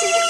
see you.